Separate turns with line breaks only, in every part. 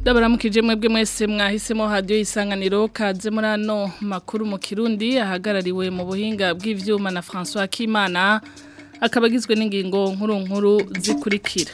ndabashikije mwebwe mwese mwahisemo hadiyo isanganiro kaze muri ano makuru mu kirundi ahagarariwe mu buhinga bw'ibyuma na François Kimana akabagizwe agizwe n'ingingo nkuru nkuru zikurikira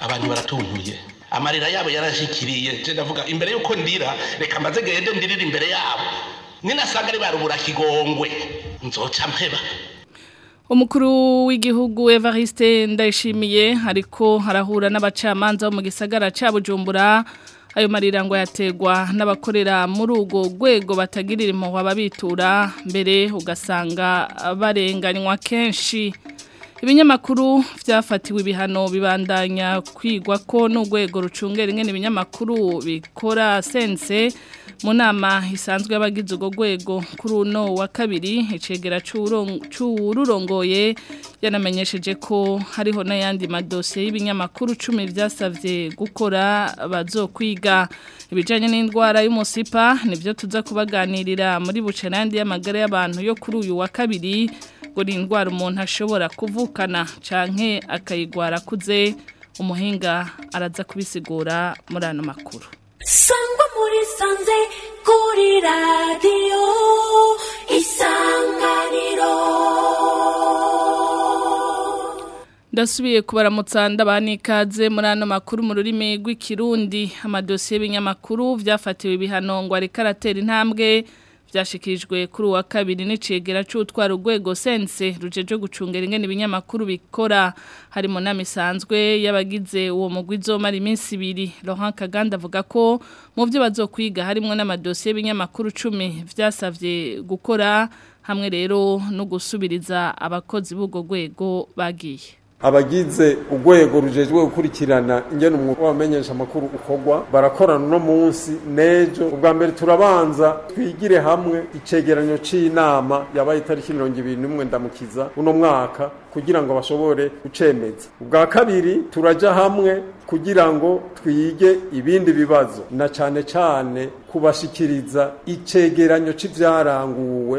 abantu baratunguye amarira yabo yarashikiriye ndavuga imbere y'uko ndira reka mbaze gahende ndirire imbere yabo ninasanga ari barubura kigongwe nzoca mpeba
umukuru w'igihugu Evariste ndayishimiye ariko harahura n'abacamanza bo mu gisagara cya bujumbura ayo marirango yategwa n'abakorera muri urwo rwego batagirira impuhwe ababitura mbere ugasanga barenganywa kenshi ibinyamakuru byafatiwe ibihano bibandanya kwigwa ko n'urwego rucungera ingene ibinyamakuru bikora sense mu nama isanzwe y'abagize urwo rwego kuri uno wa kabiri icegera cy'uwururongoye yanamenyesheje ko hariho n'ayandi madosiye y'ibinyamakuru cumi byasabye gukora bazokwiga ibijyanye n'indwara y'umusipa nibyo tuza kubaganirira muri buce n'andi y'amagara y'abantu yo kuri uyu wa kabiri uri indwara umuntu ashobora kuvukana canke akayigwara kuze umuhinga araza kubisigura muri ano makuru
sangwa muri sanze kuri radiyo isanganiro
ndasubiye kubaramutsa ndabani ikaze muri ano makuru mu rurimi rw'ikirundi amadosiye y'ibinyamakuru byafatiwe ibihano ngo ariko intambwe byashikirijwe kuri uwa kabiri n'icegera cy'utwara urwego sense rujeje gucungera ingene ibinyamakuru bikora harimo namisanzwe y'abagize uwo mugwi zomara iminsi ibiri Laurent Kaganda avuga ko mu byo bazokwiga harimo n'amadosiye y'ibinyamakuru 10 byasavye gukora hamwe rero no gusubiriza abakozi b'ugo rwego bagiye
abagize urwego rujejwe gukurikirana ingene umwuga w'abamenyesha amakuru ukogwa barakorana uno munsi n'ejo ubwa mbere turabanza twigire hamwe icegeranyo c'inama yabaye itariki mirongo ibiri n'umwe ndamukiza uno mwaka kugira ngo bashobore gucemeza ubwa kabiri turaja hamwe kugira ngo twige ibindi bibazo na cyane cyane kubashikiriza icegeranyo c'ivyaranguwe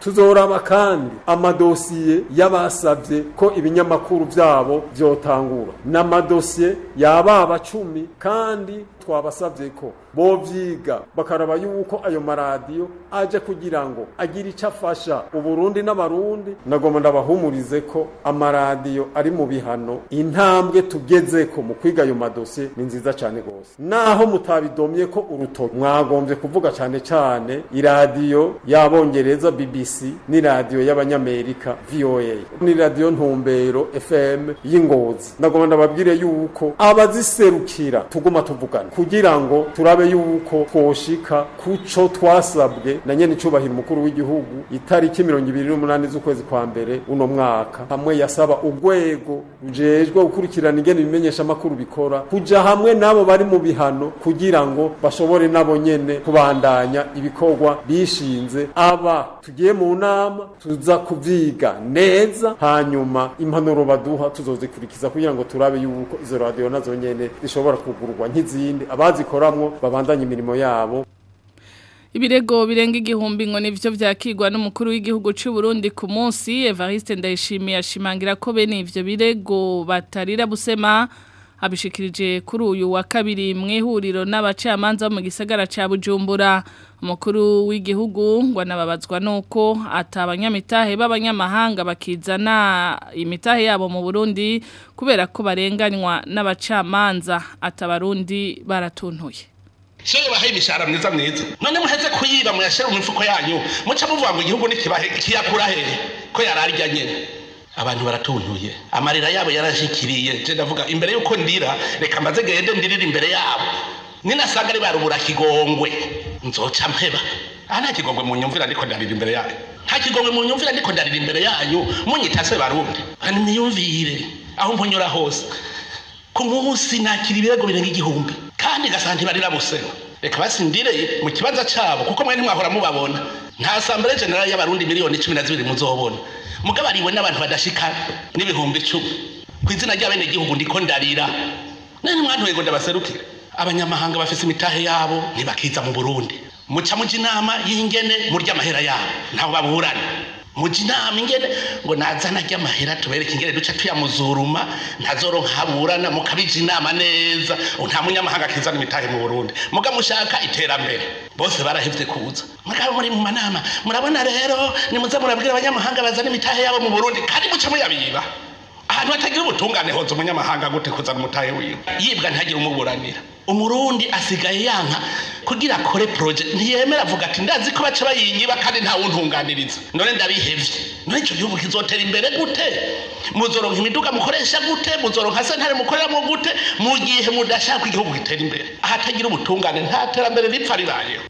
tuzoraba kandi amadosiye y'abasabye ko ibinyamakuru byabo byotangura n'amadosiye yaba cumi kandi twabasabye ko bovyiga bakaraba yuko ayo maradiyo ajya kugira ngo agire icyo afasha uburundi n'abarundi nagomba ndabahumurize ko amaradiyo ari mu bihano inta intambwe tugeze ko mu kwiga ayo madosiye ni nziza cyane rwose naho mutabidomye ko urutoki mwagombye kuvuga cyane cyane iradiyo y'abongereza bbc n'iradiyo y'abanyamerika voa n'iradiyo ntumbero fm y'ingozi nagomba ndababwire yuko abaziserukira tuguma tuvugana kugira ngo turabe yuko twoshika kuco twasabwe na nyene icubahiro umukuru w'igihugu itariki mirongo ibiri n'umunani z'ukwezi kwa mbere uno mwaka hamwe yasaba urwego rujejwe gukurikirana ingene ibimenyesha bikora kujya hamwe nabo bari mu bihano kugira ngo bashobore nabo nyene kubandanya ibikorwa bishinze aba tugiye mu nama tuza kuvyiga neza hanyuma impanuro baduha tuzozikurikiza kugira ngo turabe yuko izo radiyo nazo nyene zishobora kugurwa nk'izindi abazikoramo babandanye imirimo yabo
Ibirego birenga igihumbi ngo nivyo vyakirwa n'umukuru w'igihugu cy'u Burundi ku munsi Evariste Ndayishimiye ashimangira ko bene ivyo birego batarira busema abishikirije kuri uyu wa kabiri mwihuriro n'abacamanza mu gisagara ca Bujumbura umukuru w'igihugu ngo anababazwa nuko atabanyamitahe b'abanyamahanga bakizana imitahe yabo mu Burundi kubera ko barenganywa n'abacamanza atabarundi baratuntuye
so iyo bahaye imishahara myiza myiza none muheze kuyiba muyashyira mu mifuko yanyu muca muvuga ngo igihugu ntikiyakura hehe ko yararya nyine abantu baratuntuye amarira yabo yarashikiriye je ndavuga imbere yuko ndira reka mbaze gende ndirira imbere yabo ninasanga ari barubura kigongwe nzoca mpeba aha nta kigongwe mu nyumvira ndiko ndarira imbere yayo nta kigongwe mu nyumvira ndiko ndarira imbere yanyu munyita se barundi ah, nimiyumvire aho mpunyura hose ku munsi nakira ibirego birenga igihumbi kandi ugasanga ntibarirabuse reka basindire mu kibanza cyabo kuko mwene mwahora mubabona nta sambure generali y'abarundi miliyoni cumi na zibiri muzobona mugabo aribona n'abantu badashika n'ibihumbi icumi ku izina ry'abenegihugu ndiko ndarira none mwantuye ngo ndabaserukire abanyamahanga bafise imitahe yabo ntibakiza mu burundi muca muca inama y'ingene murya amahera yabo ntawe baburana muji ingene ngo nazana ajya amahera tubereke ingene duca tuyamuzuruma ntazoro mukabije inama neza nta munyamahanga akizana imitahe mu burundi muga mushaka iterambere bose barahevye kuza mugabo muri mu manama murabona rero nimuze murabwira abanyamahanga bazana imitahe yabo mu burundi kandi muce muyabiba ahantu hatagira ubutungane hoza umunyamahanga gute kuzana umutahe wiwe yibwa ntagire umuburanira umurundi asigaye yanka kugira akore poroje ntiyemera avuga ati ndazi ko baca bayinyiba kandi ntawe untunganiriza none ndabihebye none icyo gihugu kizotera imbere gute muzoronka imiduga mukoresha gute muzoronka sentare mukoreramo gute mu gihe mudashaka igihugu gitera imbere ahatagira ubutungane nta terambere ripfa ribayeho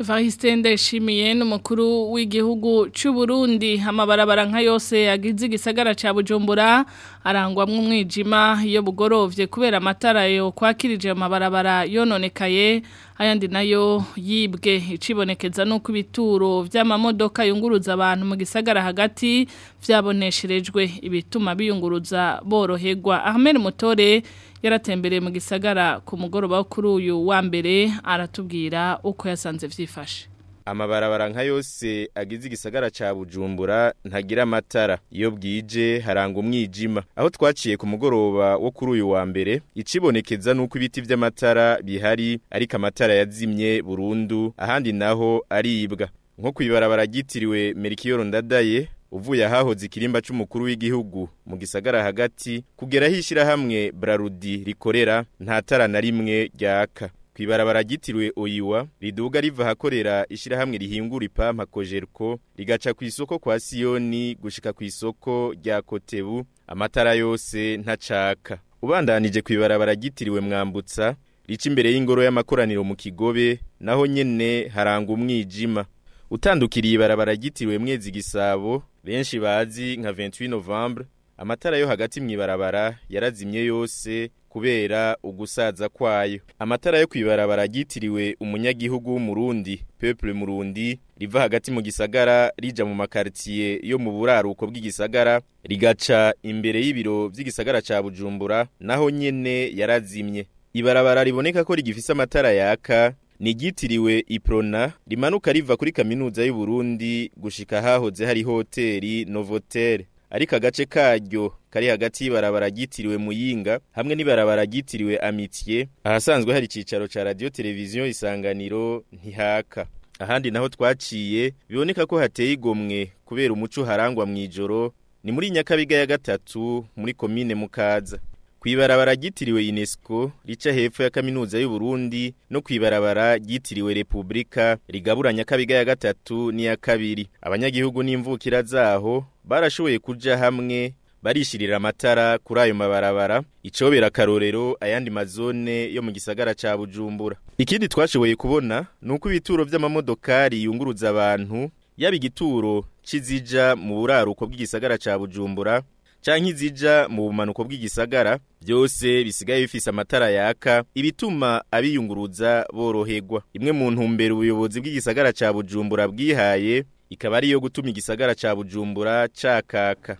Evariste ndashimiye n'umukuru w'igihugu cy'u Burundi amabarabara nka yose yagize igisagara cya Bujumbura arangwa umwijima iyo bugorovye kubera amatara yo kwakirije amabarabara yononekaye ayandi nayo yibwe icibonekeza nuko ibituro vy'amamodoka yunguruza abantu mu gisagara hagati vyabonesherejwe ibituma biyunguruza boroherwa Ahmed Mutore yaratembereye mu gisagara ku mugoroba kuri uyu wa mbere aratubwira uko yasanze vyifashe
amabarabara nka yose agize igisagara cya bujumbura ntagira amatara iyo bwije haranga umwijima aho twaciye ku mugoroba wo kuri uyu wa mbere ikibonekeza nuko ibiti by’amatara bihari ariko amatara yazimye burundu ahandi naho aribwa nko kwibarabara gitiriwe Merikiyoro Ndadaye uvuye ahahoze ikirimba cy'umukuru w'igihugu mu gisagara hagati kugera aho ishyirahamwe Brarudi rikorera nta tara na rimwe ryaka ku ibarabara ryitiriwe oyiwa riduga riva ahakorera ishyirahamwe rihingura ipampa kojeriko rigaca ku isoko kwa siyoni gushyika ku isoko rya kotebu amatara yose ntacaka ubandanije ku ibarabara ryitiriwe mwambutsa rica imbere y'ingoro y'amakoraniro mu kigobe naho nyine haranga umwijima utandukiriye ibarabara ryitiriwe mwezi gisabo benshi bazi nka 28 novembre amatara yo hagati mu ibarabara yarazimye yose kubera ugusaza kwayo amatara yo kwibarabara ryitiriwe umunyagihugu w'umurundi Peple murundi riva hagati mu gisagara rija mu makartier yo mu buraruko bw'igisagara rigaca imbere y'ibiro by'igisagara ca Bujumbura naho nyene yarazimye ibarabara riboneka ko rigifise amatara yaka nigitiriwe iprona rimanuka riva kuri kaminuza y'u Burundi gushika hahoze hari hoteli Novotel ariko agace karyo kari hagati y'ibarabara ryitiriwe muyinga hamwe n'ibarabara ryitiriwe amitiye ahasanzwe hari icyicaro cya radiyo televiziyo isanganiro ntihaka ahandi naho twaciye biboneka ko hateye igomwe kubera umuco harangwa mu ijoro ni muri nyakabiga ya gatatu muri komine mukaza ibarabara ryitiriwe UNESCO rica hepfo ya kaminuza y'u Burundi no kwibarabara ryitiriwe Republika rigaburanya kabiga ya gatatu n’iya kabiri abanyagihugu n'imvukira zaho barashoboye kuja hamwe barishirira amatara kuri ayo mabarabara icobera karorero ayandi mazone yo mu gisagara ca Bujumbura ikindi twashoboye kubona nuko ibituro vy'amamodokari yunguruza abantu yaba igituro kizija mu buraruko bw'igisagara ca Bujumbura canke izija mu bumanuko bw'igisagara byose bisigaye bifise amatara yaka ibituma abiyunguruza boroherwa imwe mu ntumbero ubuyobozi bw'igisagara ca Bujumbura bwihaye ikaba ari yo gutuma igisagara ca Bujumbura cakaka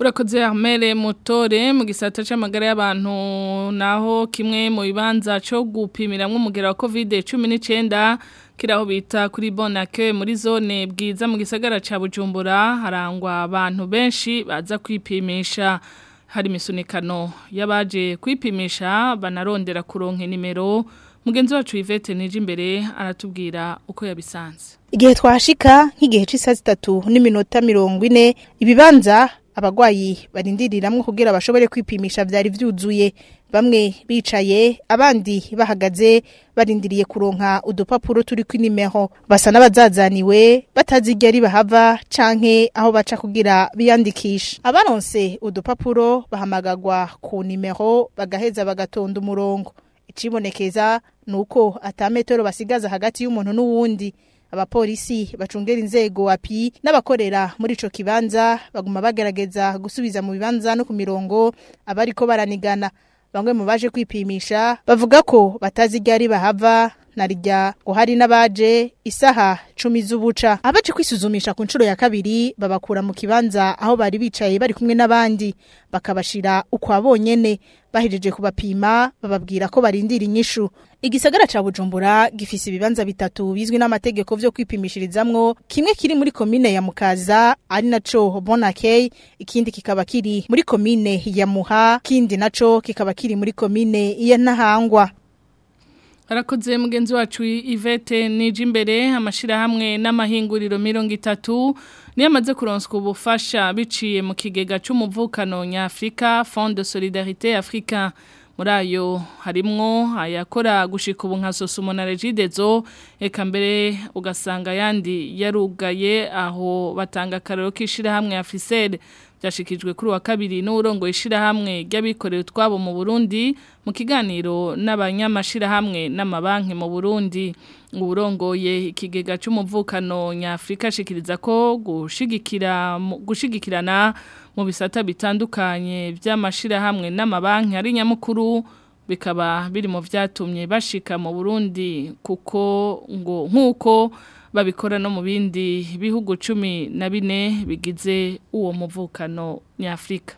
urakoze hamere motore mu gisata cy'amagara y'abantu naho kimwe mu bibanza cyo gupimiramwo umugera wa covid cumi n'icyenda kiraho bita kuri bonake muri zone bwiza mu gisagara cya bujumbura harangwa abantu benshi baza kwipimisha hari misunikano y'abaje kwipimisha banarondera kuronka nimero mugenzi wacu Yvette nije imbere aratubwira uko yabisanze
igihe twashika nk'igihe cy'isaha zitatu n'iminota mirongo ine ibibanza abagwayi barindiriramwo kugira bashobore kwipimisha vyari vyuzuye bamwe bicaye abandi bahagaze barindiriye kuronka udupapuro turi kwinimero basa n'abazazaniwe batazijya ari bahava canke aho baca kugira biyandikisha abaronse udupapuro bahamagagwa ku nimero bagaheza bagatonda umurongo icibonekeza nuko metero basigaza hagati y'umuntu n'uwundi abapolisi bacungera inzego api n'abakorera muri ico kibanza baguma bagerageza gusubiza mu bibanza no ku mirongo abariko baranigana bamwe mu baje kwipimisha bavuga ko batazi ryari bahava narijya ngo hari n'abaje isaha cumi z'ubuca abaje kwisuzumisha ku nshuro ya kabiri babakura mu kibanza aho bari bicaye bari kumwe n'abandi bakabashira ukwa bonyene bahejeje kubapima bababwira ko barindira inyishu igisagara ca Bujumbura gifise ibibanza bitatu bizwi n'amategeko vyo kwipimishirizamwo kimwe kiri muri komine ya Mukaza ari naco Bonakey ikindi kikaba kiri muri komine ya Muha kindi naco kikaba kiri muri komine ya Nahangwa
Harakoze mugenzi wacu Yvette Nijimbere amashirahamwe n'amahinguriro mirongo itatu niyamaze kuronswa ubufasha biciye mu kigega cy'umuvukano nyafrika Fond de Solidarité Africa muri ayo harimwo ayakora gushika ubu nka sosumo na regidezo eka mbere ugasanga yandi yarugaye aho batanga akarero k'ishirahamwe afisere byashikijwe kuri wa kabiri n'urongo ishirahamwe ry'abikorera utwabo mu Burundi mu kiganiro n'abanyamashyirahamwe n'amabanki mu Burundi uburongoye ikigega cy'umuvukano nyafurika ashikiriza ko gushigikira gushigikirana mu bisata bitandukanye by'amashyirahamwe n'amabanki ari nyamukuru bikaba biri mu byatumye bashika mu Burundi kuko ngo nkuko babikora no mu bindi bihugu cumi na bine bigize uwo muvukano nyafurika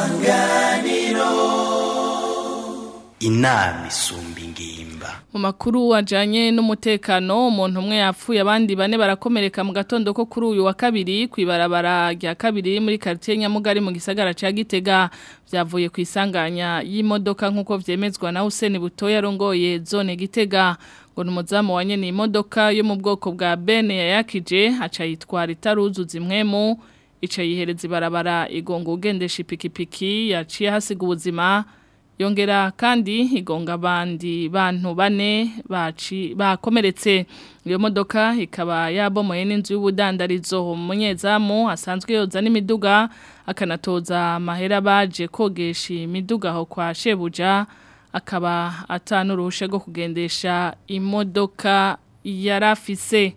isanganiro inama isumba ingimba
mu makuru wajyanye n'umutekano umuntu umwe yapfuye abandi bane barakomereka mu gatondo ko kuri uyu wa kabiri ku ibarabara rya kabiri muri karitsiye nyamugari mu gisagara cya gitega byavuye ku isanganya y'imodoka nk'uko vyemezwa na Hussein butoya arongoye zone gitega ngo ni umuzamu wanye ni imodoka yo mu bwoko bwa bene yayakije haca yitwara itaruzuza imwemu ica yihereza igongo igonga ugendesha ipikipiki yaciye hasiga ubuzima yongera kandi igonga abandi bantu bane bakomeretse iyo modoka ikaba yabomoye n'inzu y'ubudandarizo umunyezamu asanzwe yoza n'imiduga akanatoza amahera baje kogesha imiduga aho kwa shebuja akaba atanu uruhushya rwo kugendesha imodoka yarafise afise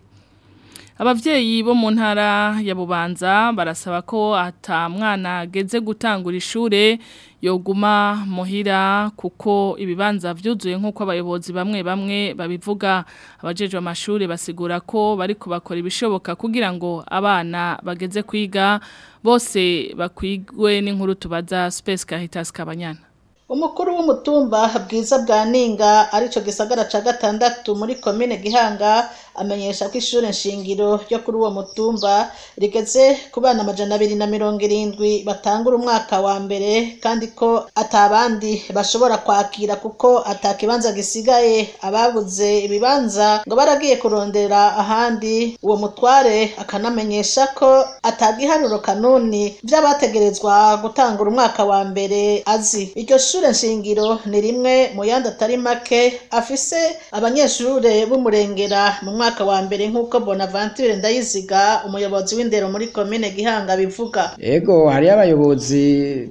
ababyeyi bo mu ntara ya bubanza barasaba ko ata mwana ageze gutangura ishuri yoguma muhira kuko ibibanza byuzuye nk'uko abayobozi bamwe bamwe babivuga abajeje amashuri basigura ko bari kubakora ibishoboka kugira ngo abana bageze kwiga bose bakwigwe n'inkuru tubaza space kahitas kabanyana
Umukuru w'umutumba Bwiza bwa Ninga aricyo gisagara cya gatandatu muri Komine Gihanga amenyesha ko ishuri nshingiro ryo kuri uwo mutumba rigeze ku bana amajana abiri na mirongo irindwi batangura umwaka wa mbere kandi ko atabandi bashobora kwakira kuko ata kibanza gisigaye ababuze ibibanza ngo baragiye kurondera ahandi uwo mutware akanamenyesha ko atagiharuro kanuni byabategerezwa gutangura umwaka wa mbere azi iryo shure nshingiro ni rimwe mu yandi atari make afise abanyeshuri b'umurengera mu mwaka mwaka wa mbere nk'uko bonaventure ndayiziga umuyobozi w'indero muri komine gihanga bivuga
yego hariyo abayobozi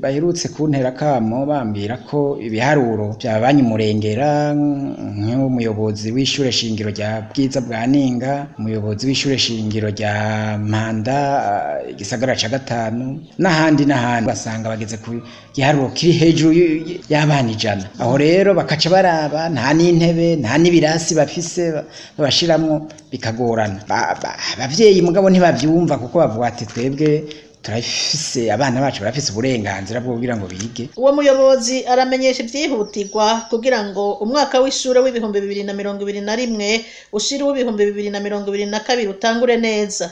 baherutse kuntera akamo bambwira ko ibiharuro bya banki murengera nk'umuyobozi w'ishure shingiro rya bwiza bwa ninga umuyobozi w'ishure shingiro rya manda igisagara ca gatanu n'ahandi n'ahandi basanga bageze ku giharuro kiri hejuru y'abana ijana aho rero bakaca baraba nta n'intebe nta n'ibirasi bafise babashiramwo bikagorana ababyeyi mugabo ntibabyumva kuko bavuga ati twebwe turafise abana bacu barafise uburenganzira bwo kugira ngo bige
uwo muyobozi aramenyesha ibyihutirwa kugira ngo umwaka w'ishuri w'ibihumbi bibiri na mirongo ibiri na rimwe ushire uw'ibihumbi bibiri na mirongo ibiri na kabiri utangure neza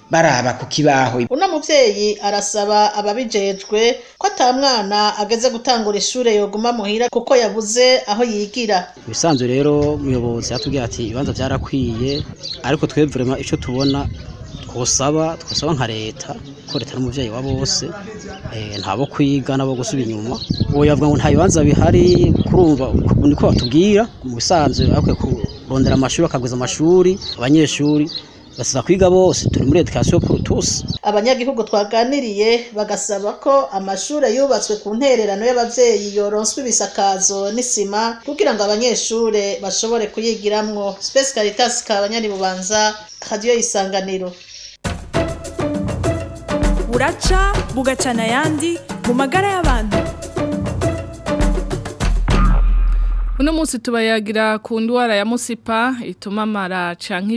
baraba ku kibaho
uno mubyeyi arasaba ababijejwe ko mwana ageze gutangura ishuri yoguma muhira kuko yabuze aho yigira
ibisanzwe rero umuyobozi yatubwiye ati ibibanza byarakwiye ariko twebwe icyo tubona twosaba twosaba nka leta ko leta ari umubyeyi wa bose eh, ntabo kwiga nabo gusubira inyuma uwo yavuga ngo nta bibanza bihari kurumva niko batubwira mu bisanzwe akwiye kurondera amashuri akagwiza amashuri abanyeshuri basaba kwiga bose turi muri edukasiyo purutusi
abanyagihugu twaganiriye bagasaba ko amashuri yubatswe ku ntererano y'ababyeyi yoronswa ibisakazo n'isima kugira ngo abanyeshuri bashobore kuyigiramwo sipesi karitasi ka banyaribubanza isanganiro
buraca bugacana ayandi mu magara y'abantu
uno munsi tubayagira ku ndwara ya musipa ituma amara canke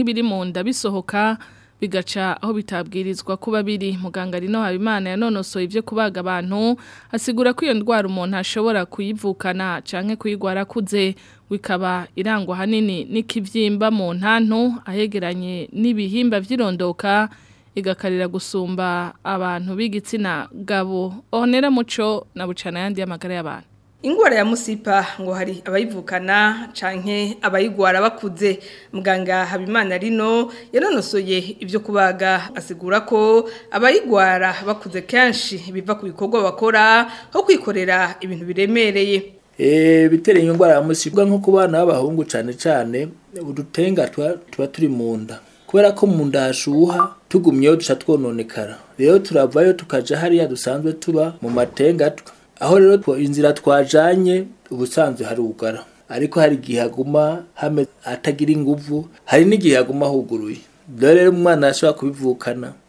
ibiri mu nda bisohoka bigaca aho bitabwirizwa kuba biri muganga rino habimana yanonosoye ibyo kubaga abantu asigura ko iyo ndwara umuntu ashobora kuyivukana canke kuyigwara kuze bikaba irangwa hanini n'ikibyimba mu ntantu ahegeranye n'ibihimba by'irondoka igakarira gusumba abantu b'igitsina gabo honera muco na bucana yandi y'amagara y'abantu
ingwara ya musipa ngo hari abayivukana canke abayigwara bakuze muganga habimana rino yanonosoye ibyo kubaga asigura ko abayigwara bakuze kenshi biva ku bikorwa bakora ho kwikorera ibintu biremereye
e, bitera iyo ngwara ya musipa nko ku b'abahungu cyane cyane udutenga tuba turi munda kubera ko mu nda hashuha tugumyeyo duca twononekara rero turavayo tukaja hariya dusanzwe tuba mu matenga aho rero inzira twajanye ubusanzwe hari ugara ariko hari igihe haguma hame atagira ingufu hari n'igihe haguma huguruye dore rero umwana arashobora kubivukana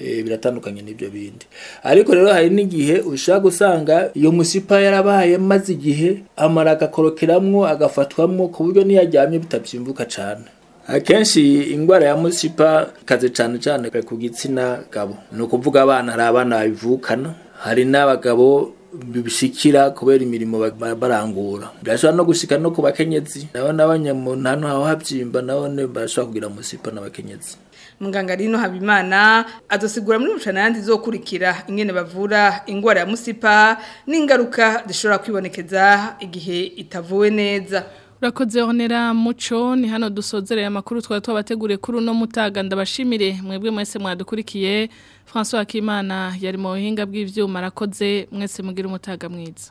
eh, biratandukanye n'ibyo bindi ariko rero hari n'igihe ushobora gusanga iyo musipa yarabaye maze igihe amara agakorokeramo agafatwamo ku buryo niyajyanye bitabyimbuka cyane akenshi indwara ya musipa ikaze cyane cyane ku gitsina gabo ni ukuvuga abana hari abana babivukana hari n'abagabo bishikira kubera imirimo barangura birashobora no gushika no ku bakenyezi nabo n'abanyamuntu haho habyimba nabo barashobora kugira musipa n'abakenyezi
muganga rino habimana azosigura muri mucana yandi zokurikira ingene bavura ingwara ya musipa n'ingaruka zishobora kwibonekeza igihe itavuwe neza
urakoze honera muco ni hano dusozereye amakuru twari twabateguriye kuri uno mutaga ndabashimire mwebwe mwese mwadukurikiye François akimana yari mu buhinga bw'ibyuma arakoze mwese mugira umutaga mwiza